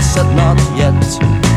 was said not yet